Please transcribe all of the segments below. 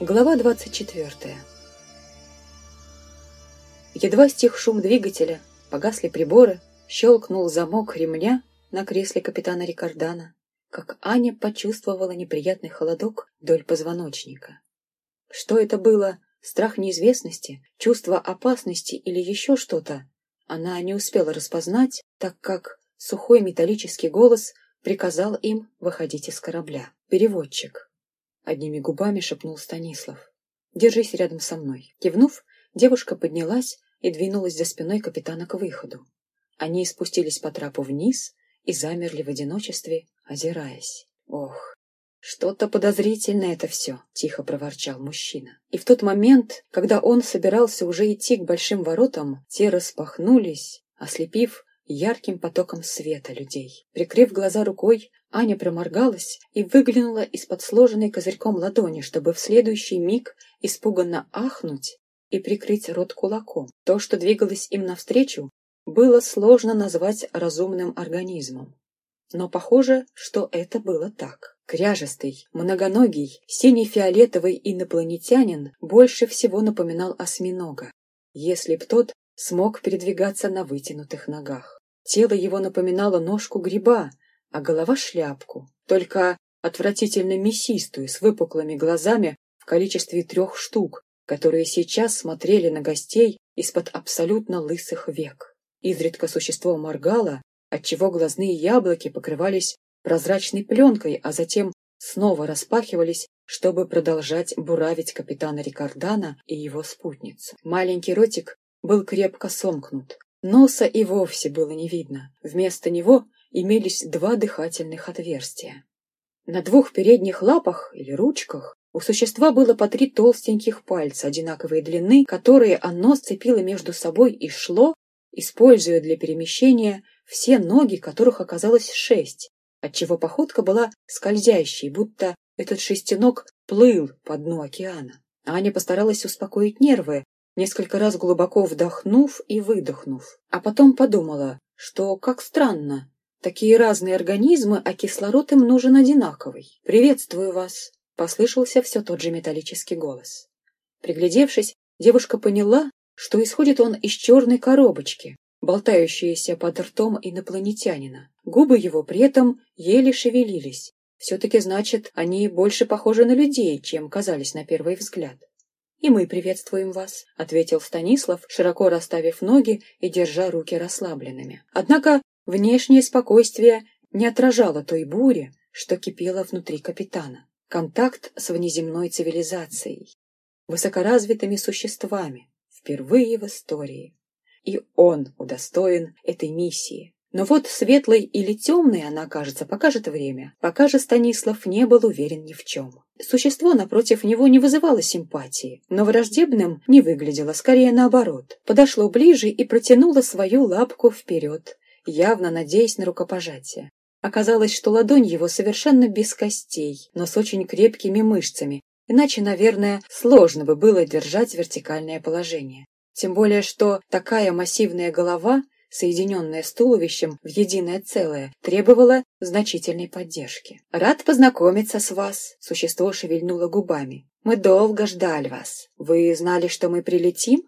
Глава 24 Едва стих шум двигателя, погасли приборы, щелкнул замок ремня на кресле капитана Рикардана, как Аня почувствовала неприятный холодок вдоль позвоночника. Что это было? Страх неизвестности, чувство опасности или еще что-то? Она не успела распознать, так как сухой металлический голос приказал им выходить из корабля. Переводчик. Одними губами шепнул Станислав. «Держись рядом со мной». Кивнув, девушка поднялась и двинулась за спиной капитана к выходу. Они спустились по трапу вниз и замерли в одиночестве, озираясь. «Ох, что-то подозрительное это все», — тихо проворчал мужчина. И в тот момент, когда он собирался уже идти к большим воротам, те распахнулись, ослепив ярким потоком света людей. Прикрыв глаза рукой, Аня проморгалась и выглянула из-под сложенной козырьком ладони, чтобы в следующий миг испуганно ахнуть и прикрыть рот кулаком. То, что двигалось им навстречу, было сложно назвать разумным организмом. Но похоже, что это было так. Кряжестый, многоногий, синий-фиолетовый инопланетянин больше всего напоминал осьминога, если б тот смог передвигаться на вытянутых ногах. Тело его напоминало ножку гриба, а голова — шляпку, только отвратительно мясистую, с выпуклыми глазами в количестве трех штук, которые сейчас смотрели на гостей из-под абсолютно лысых век. Изредка существо моргало, отчего глазные яблоки покрывались прозрачной пленкой, а затем снова распахивались, чтобы продолжать буравить капитана Рикардана и его спутницу. Маленький ротик был крепко сомкнут, Носа и вовсе было не видно. Вместо него имелись два дыхательных отверстия. На двух передних лапах или ручках у существа было по три толстеньких пальца одинаковой длины, которые оно сцепило между собой и шло, используя для перемещения все ноги, которых оказалось шесть, отчего походка была скользящей, будто этот шестиног плыл по дну океана. Аня постаралась успокоить нервы, несколько раз глубоко вдохнув и выдохнув. А потом подумала, что как странно, такие разные организмы, а кислород им нужен одинаковый. «Приветствую вас!» — послышался все тот же металлический голос. Приглядевшись, девушка поняла, что исходит он из черной коробочки, болтающейся под ртом инопланетянина. Губы его при этом еле шевелились. Все-таки, значит, они больше похожи на людей, чем казались на первый взгляд. «И мы приветствуем вас», — ответил Станислав, широко расставив ноги и держа руки расслабленными. Однако внешнее спокойствие не отражало той бури, что кипела внутри капитана. Контакт с внеземной цивилизацией, высокоразвитыми существами, впервые в истории. И он удостоен этой миссии. Но вот светлой или темной она, кажется, покажет время. Пока же Станислав не был уверен ни в чем. Существо напротив него не вызывало симпатии, но враждебным не выглядело, скорее наоборот. Подошло ближе и протянуло свою лапку вперед, явно надеясь на рукопожатие. Оказалось, что ладонь его совершенно без костей, но с очень крепкими мышцами, иначе, наверное, сложно бы было держать вертикальное положение. Тем более, что такая массивная голова соединенная с туловищем в единое целое, требовала значительной поддержки. «Рад познакомиться с вас», — существо шевельнуло губами. «Мы долго ждали вас. Вы знали, что мы прилетим?»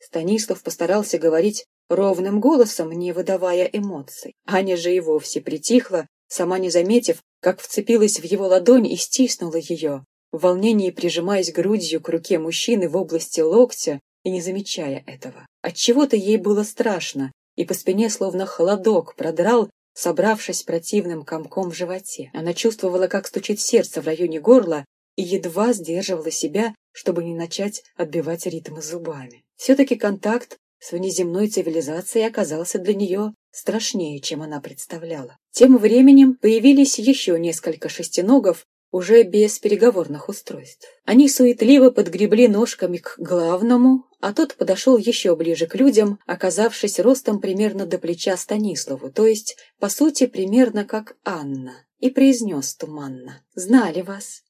Станислав постарался говорить ровным голосом, не выдавая эмоций. Аня же и вовсе притихла, сама не заметив, как вцепилась в его ладонь и стиснула ее, в волнении прижимаясь грудью к руке мужчины в области локтя и не замечая этого. Отчего-то ей было страшно, и по спине словно холодок продрал, собравшись противным комком в животе. Она чувствовала, как стучит сердце в районе горла, и едва сдерживала себя, чтобы не начать отбивать ритмы зубами. Все-таки контакт с внеземной цивилизацией оказался для нее страшнее, чем она представляла. Тем временем появились еще несколько шестиногов, уже без переговорных устройств. Они суетливо подгребли ножками к главному, а тот подошел еще ближе к людям, оказавшись ростом примерно до плеча Станиславу, то есть, по сути, примерно как Анна, и произнес туманно. «Знали вас.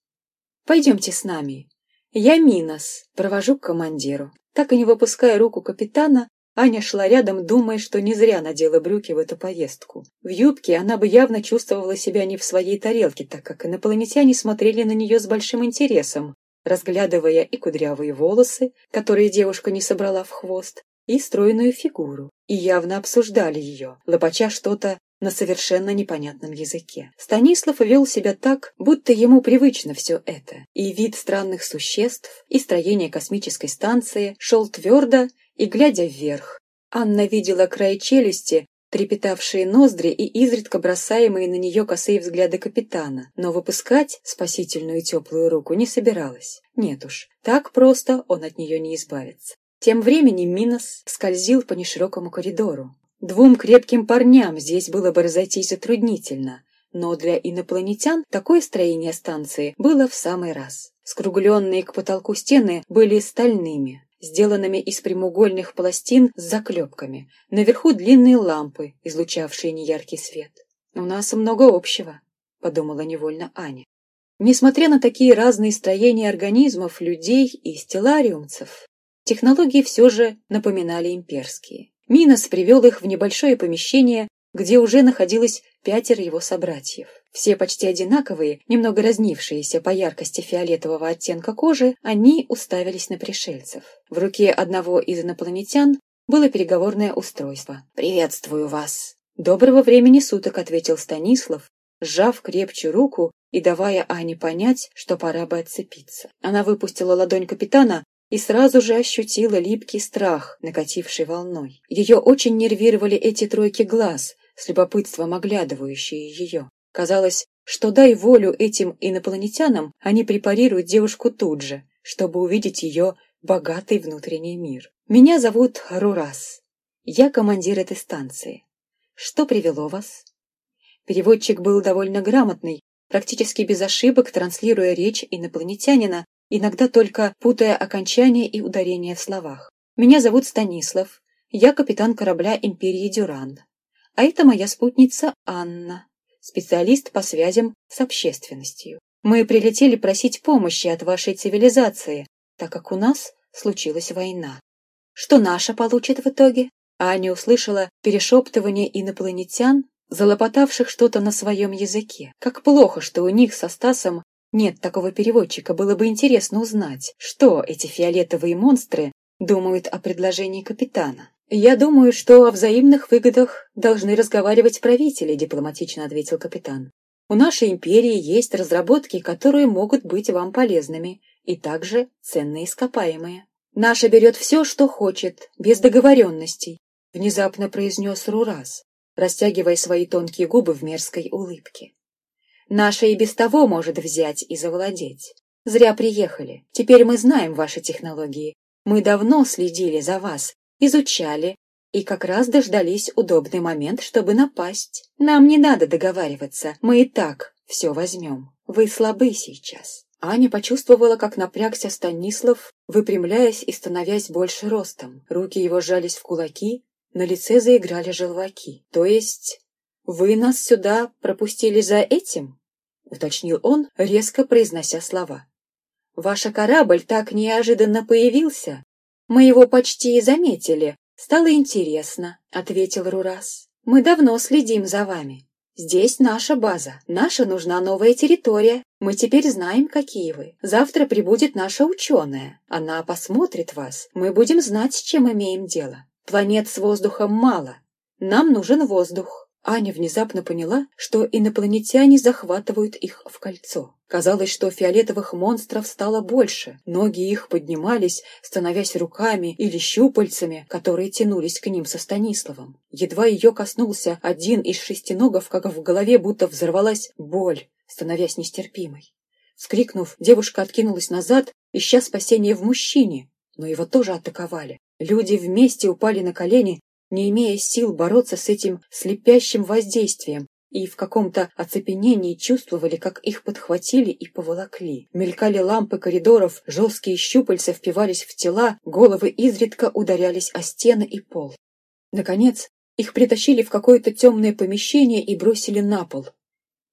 Пойдемте с нами. Я Минос, провожу к командиру». Так и не выпуская руку капитана, Аня шла рядом, думая, что не зря надела брюки в эту поездку. В юбке она бы явно чувствовала себя не в своей тарелке, так как инопланетяне смотрели на нее с большим интересом, разглядывая и кудрявые волосы, которые девушка не собрала в хвост, и стройную фигуру, и явно обсуждали ее, лопача что-то на совершенно непонятном языке. Станислав вел себя так, будто ему привычно все это, и вид странных существ, и строение космической станции шел твердо и глядя вверх. Анна видела край челюсти, трепетавшие ноздри и изредка бросаемые на нее косые взгляды капитана, но выпускать спасительную теплую руку не собиралась. Нет уж, так просто он от нее не избавится. Тем временем Минос скользил по неширокому коридору, Двум крепким парням здесь было бы разойтись затруднительно, но для инопланетян такое строение станции было в самый раз. Скругленные к потолку стены были стальными, сделанными из прямоугольных пластин с заклепками. Наверху длинные лампы, излучавшие неяркий свет. «У нас много общего», — подумала невольно Аня. Несмотря на такие разные строения организмов, людей и стеллариумцев, технологии все же напоминали имперские. Минос привел их в небольшое помещение, где уже находилось пятеро его собратьев. Все почти одинаковые, немного разнившиеся по яркости фиолетового оттенка кожи, они уставились на пришельцев. В руке одного из инопланетян было переговорное устройство. «Приветствую вас!» «Доброго времени суток», — ответил Станислав, сжав крепче руку и давая Ане понять, что пора бы отцепиться. Она выпустила ладонь капитана, и сразу же ощутила липкий страх, накативший волной. Ее очень нервировали эти тройки глаз, с любопытством оглядывающие ее. Казалось, что дай волю этим инопланетянам, они препарируют девушку тут же, чтобы увидеть ее богатый внутренний мир. Меня зовут Рурас. Я командир этой станции. Что привело вас? Переводчик был довольно грамотный, практически без ошибок транслируя речь инопланетянина иногда только путая окончания и ударения в словах. «Меня зовут Станислав, я капитан корабля Империи Дюран. А это моя спутница Анна, специалист по связям с общественностью. Мы прилетели просить помощи от вашей цивилизации, так как у нас случилась война. Что наша получит в итоге?» Аня услышала перешептывание инопланетян, залопотавших что-то на своем языке. Как плохо, что у них со Стасом нет такого переводчика, было бы интересно узнать, что эти фиолетовые монстры думают о предложении капитана. «Я думаю, что о взаимных выгодах должны разговаривать правители», дипломатично ответил капитан. «У нашей империи есть разработки, которые могут быть вам полезными, и также ценные ископаемые. Наша берет все, что хочет, без договоренностей», внезапно произнес Рурас, растягивая свои тонкие губы в мерзкой улыбке. Наша и без того может взять и завладеть. Зря приехали. Теперь мы знаем ваши технологии. Мы давно следили за вас, изучали и как раз дождались удобный момент, чтобы напасть. Нам не надо договариваться, мы и так все возьмем. Вы слабы сейчас. Аня почувствовала, как напрягся Станислав, выпрямляясь и становясь больше ростом. Руки его сжались в кулаки, на лице заиграли желваки. То есть вы нас сюда пропустили за этим? уточнил он, резко произнося слова. «Ваш корабль так неожиданно появился. Мы его почти заметили. Стало интересно», — ответил Рурас. «Мы давно следим за вами. Здесь наша база. Наша нужна новая территория. Мы теперь знаем, какие вы. Завтра прибудет наша ученая. Она посмотрит вас. Мы будем знать, с чем имеем дело. Планет с воздухом мало. Нам нужен воздух. Аня внезапно поняла, что инопланетяне захватывают их в кольцо. Казалось, что фиолетовых монстров стало больше. Ноги их поднимались, становясь руками или щупальцами, которые тянулись к ним со Станиславом. Едва ее коснулся один из шестиногов, как в голове будто взорвалась боль, становясь нестерпимой. Вскрикнув, девушка откинулась назад, ища спасения в мужчине, но его тоже атаковали. Люди вместе упали на колени не имея сил бороться с этим слепящим воздействием, и в каком-то оцепенении чувствовали, как их подхватили и поволокли. Мелькали лампы коридоров, жесткие щупальца впивались в тела, головы изредка ударялись о стены и пол. Наконец, их притащили в какое-то темное помещение и бросили на пол,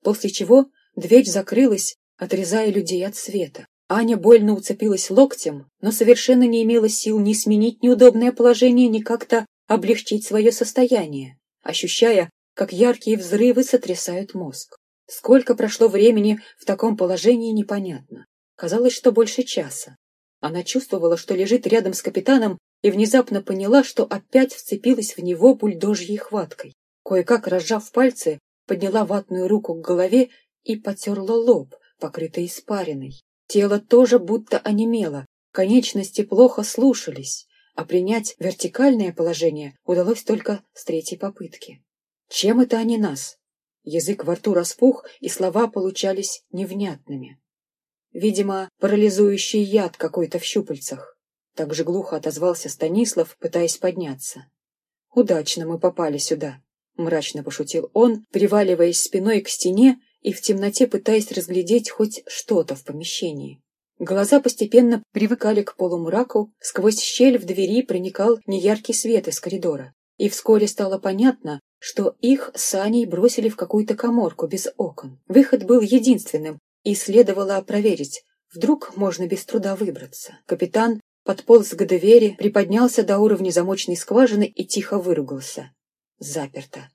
после чего дверь закрылась, отрезая людей от света. Аня больно уцепилась локтем, но совершенно не имела сил ни сменить неудобное положение, ни как-то облегчить свое состояние, ощущая, как яркие взрывы сотрясают мозг. Сколько прошло времени в таком положении, непонятно. Казалось, что больше часа. Она чувствовала, что лежит рядом с капитаном, и внезапно поняла, что опять вцепилась в него бульдожьей хваткой. Кое-как, разжав пальцы, подняла ватную руку к голове и потерла лоб, покрытый испариной. Тело тоже будто онемело, конечности плохо слушались, а принять вертикальное положение удалось только с третьей попытки. Чем это они нас? Язык во рту распух, и слова получались невнятными. Видимо, парализующий яд какой-то в щупальцах. Так же глухо отозвался Станислав, пытаясь подняться. «Удачно мы попали сюда», — мрачно пошутил он, приваливаясь спиной к стене и в темноте пытаясь разглядеть хоть что-то в помещении. Глаза постепенно привыкали к полумраку, сквозь щель в двери проникал неяркий свет из коридора. И вскоре стало понятно, что их с Аней бросили в какую-то коморку без окон. Выход был единственным, и следовало проверить. Вдруг можно без труда выбраться. Капитан подполз к двери, приподнялся до уровня замочной скважины и тихо выругался. Заперто.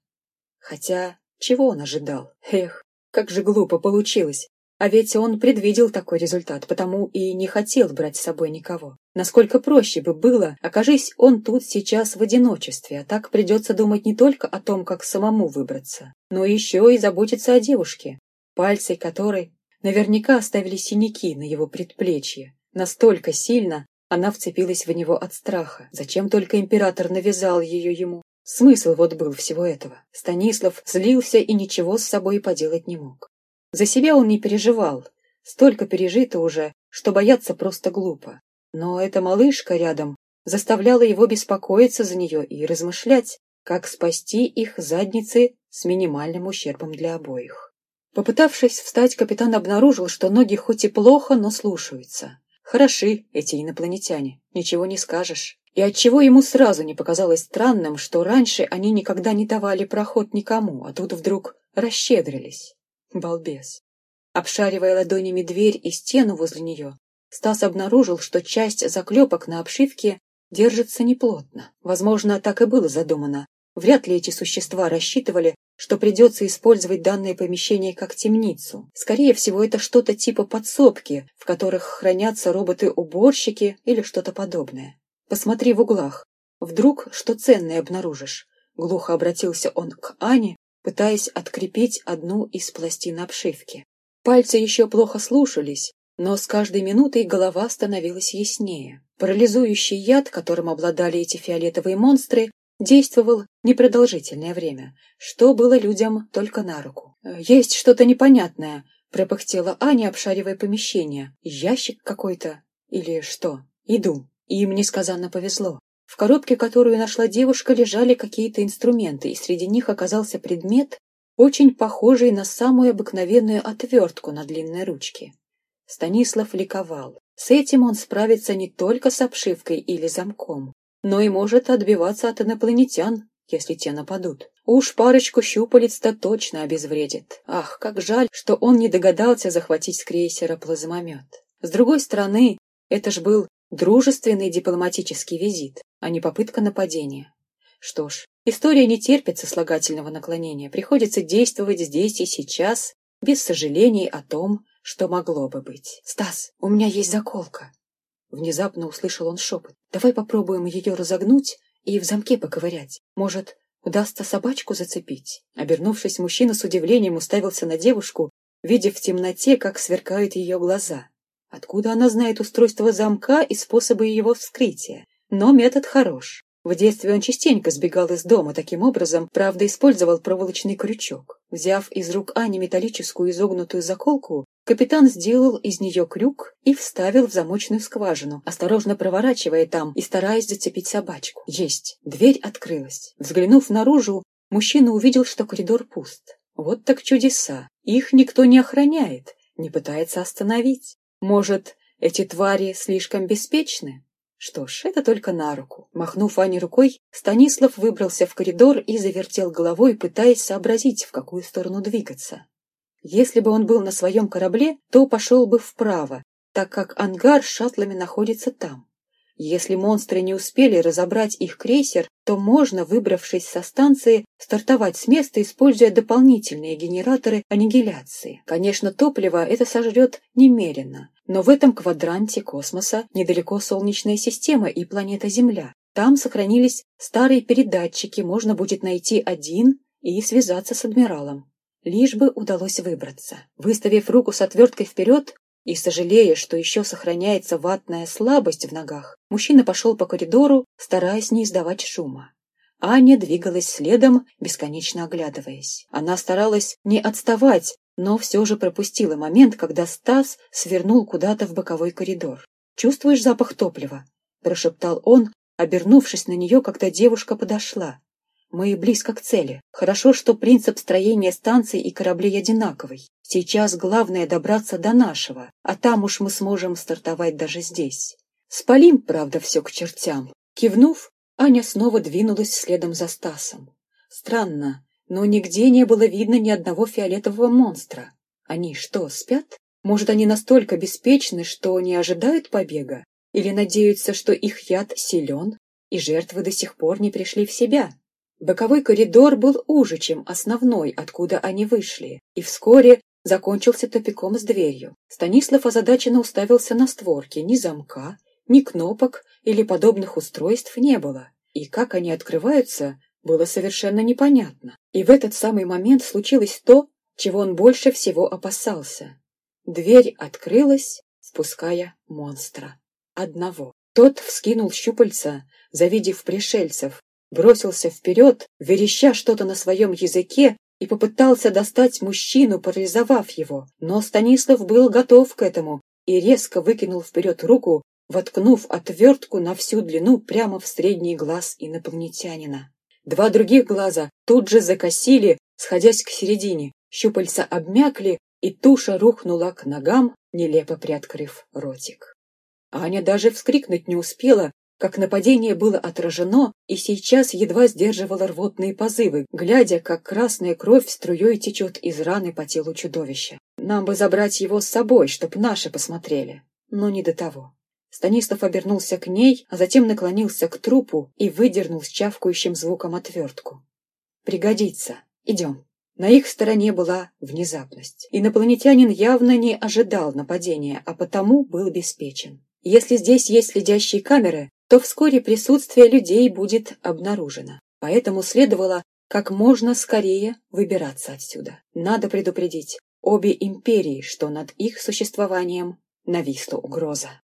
Хотя, чего он ожидал? Эх, как же глупо получилось. А ведь он предвидел такой результат, потому и не хотел брать с собой никого. Насколько проще бы было, окажись он тут сейчас в одиночестве, а так придется думать не только о том, как самому выбраться, но еще и заботиться о девушке, пальцы которой наверняка оставили синяки на его предплечье. Настолько сильно она вцепилась в него от страха. Зачем только император навязал ее ему? Смысл вот был всего этого. Станислав злился и ничего с собой поделать не мог. За себя он не переживал. Столько пережито уже, что бояться просто глупо. Но эта малышка рядом заставляла его беспокоиться за нее и размышлять, как спасти их задницы с минимальным ущербом для обоих. Попытавшись встать, капитан обнаружил, что ноги хоть и плохо, но слушаются. Хороши эти инопланетяне, ничего не скажешь. И отчего ему сразу не показалось странным, что раньше они никогда не давали проход никому, а тут вдруг расщедрились. Балбес. Обшаривая ладонями дверь и стену возле нее, Стас обнаружил, что часть заклепок на обшивке держится неплотно. Возможно, так и было задумано. Вряд ли эти существа рассчитывали, что придется использовать данное помещение как темницу. Скорее всего, это что-то типа подсобки, в которых хранятся роботы-уборщики или что-то подобное. Посмотри в углах. Вдруг что ценное обнаружишь. Глухо обратился он к Ане, пытаясь открепить одну из пластин обшивки. Пальцы еще плохо слушались, но с каждой минутой голова становилась яснее. Парализующий яд, которым обладали эти фиолетовые монстры, действовал непродолжительное время, что было людям только на руку. «Есть что-то непонятное», — пропыхтела Аня, обшаривая помещение. «Ящик какой-то? Или что? Иду». Им несказанно повезло. В коробке, которую нашла девушка, лежали какие-то инструменты, и среди них оказался предмет, очень похожий на самую обыкновенную отвертку на длинной ручке. Станислав ликовал. С этим он справится не только с обшивкой или замком, но и может отбиваться от инопланетян, если те нападут. Уж парочку щупалец-то точно обезвредит. Ах, как жаль, что он не догадался захватить с крейсера плазмомет. С другой стороны, это ж был Дружественный дипломатический визит, а не попытка нападения. Что ж, история не терпит сослагательного наклонения. Приходится действовать здесь и сейчас, без сожалений о том, что могло бы быть. «Стас, у меня есть заколка!» Внезапно услышал он шепот. «Давай попробуем ее разогнуть и в замке поковырять. Может, удастся собачку зацепить?» Обернувшись, мужчина с удивлением уставился на девушку, видя в темноте, как сверкают ее глаза. Откуда она знает устройство замка и способы его вскрытия? Но метод хорош. В детстве он частенько сбегал из дома таким образом, правда, использовал проволочный крючок. Взяв из рук Ани металлическую изогнутую заколку, капитан сделал из нее крюк и вставил в замочную скважину, осторожно проворачивая там и стараясь зацепить собачку. Есть. Дверь открылась. Взглянув наружу, мужчина увидел, что коридор пуст. Вот так чудеса. Их никто не охраняет, не пытается остановить. Может, эти твари слишком беспечны? Что ж, это только на руку. Махнув Ане рукой, Станислав выбрался в коридор и завертел головой, пытаясь сообразить, в какую сторону двигаться. Если бы он был на своем корабле, то пошел бы вправо, так как ангар с шаттлами находится там. Если монстры не успели разобрать их крейсер, то можно, выбравшись со станции, стартовать с места, используя дополнительные генераторы аннигиляции. Конечно, топливо это сожрет немерено, но в этом квадранте космоса недалеко Солнечная система и планета Земля. Там сохранились старые передатчики, можно будет найти один и связаться с адмиралом. Лишь бы удалось выбраться. Выставив руку с отверткой вперед, и, сожалея, что еще сохраняется ватная слабость в ногах, мужчина пошел по коридору, стараясь не издавать шума. Аня двигалась следом, бесконечно оглядываясь. Она старалась не отставать, но все же пропустила момент, когда Стас свернул куда-то в боковой коридор. «Чувствуешь запах топлива?» – прошептал он, обернувшись на нее, когда девушка подошла. Мы близко к цели. Хорошо, что принцип строения станций и кораблей одинаковый. Сейчас главное добраться до нашего, а там уж мы сможем стартовать даже здесь. Спалим, правда, все к чертям. Кивнув, Аня снова двинулась следом за Стасом. Странно, но нигде не было видно ни одного фиолетового монстра. Они что, спят? Может, они настолько беспечны, что не ожидают побега? Или надеются, что их яд силен, и жертвы до сих пор не пришли в себя? Боковой коридор был уже, чем основной, откуда они вышли, и вскоре закончился тупиком с дверью. Станислав озадаченно уставился на створки. Ни замка, ни кнопок или подобных устройств не было. И как они открываются, было совершенно непонятно. И в этот самый момент случилось то, чего он больше всего опасался. Дверь открылась, спуская монстра. Одного. Тот вскинул щупальца, завидев пришельцев, бросился вперед, вереща что-то на своем языке, и попытался достать мужчину, парализовав его. Но Станислав был готов к этому и резко выкинул вперед руку, воткнув отвертку на всю длину прямо в средний глаз инопланетянина. Два других глаза тут же закосили, сходясь к середине. Щупальца обмякли, и туша рухнула к ногам, нелепо приоткрыв ротик. Аня даже вскрикнуть не успела, как нападение было отражено и сейчас едва сдерживало рвотные позывы, глядя, как красная кровь струей течет из раны по телу чудовища. Нам бы забрать его с собой, чтоб наши посмотрели. Но не до того. Станислав обернулся к ней, а затем наклонился к трупу и выдернул с чавкающим звуком отвертку. «Пригодится. Идем». На их стороне была внезапность. Инопланетянин явно не ожидал нападения, а потому был обеспечен. Если здесь есть следящие камеры, то вскоре присутствие людей будет обнаружено. Поэтому следовало как можно скорее выбираться отсюда. Надо предупредить обе империи, что над их существованием нависла угроза.